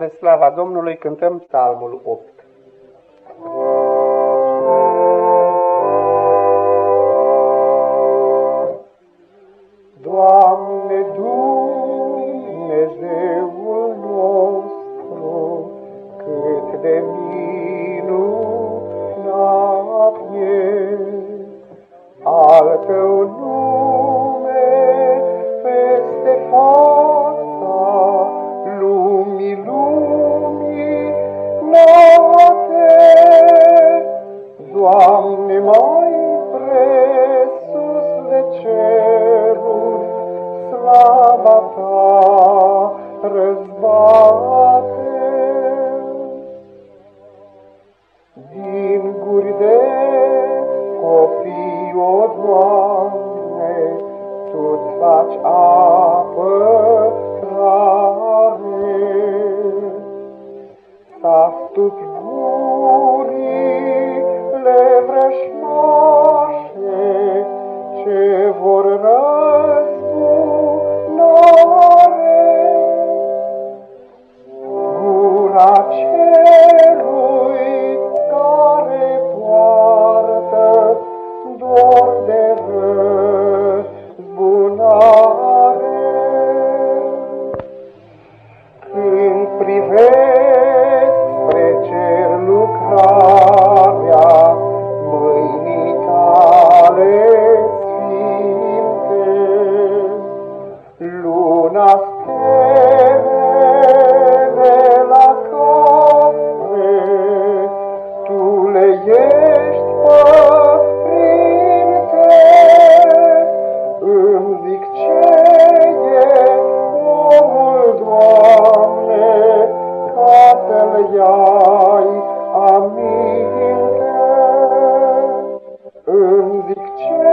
Spre slava Domnului cântăm psalmul 8. Doamne, mai presus de ceruri, slava Ta răzbate. Din guri de copii, o Doamne, Tu-ți faci apărare. Saftul gurile celui care poartă dor de luna stelele la care tu le ești pătrinte, îmi zic ce e omul, Doamne, ca să-l iai aminte. Îmi zic ce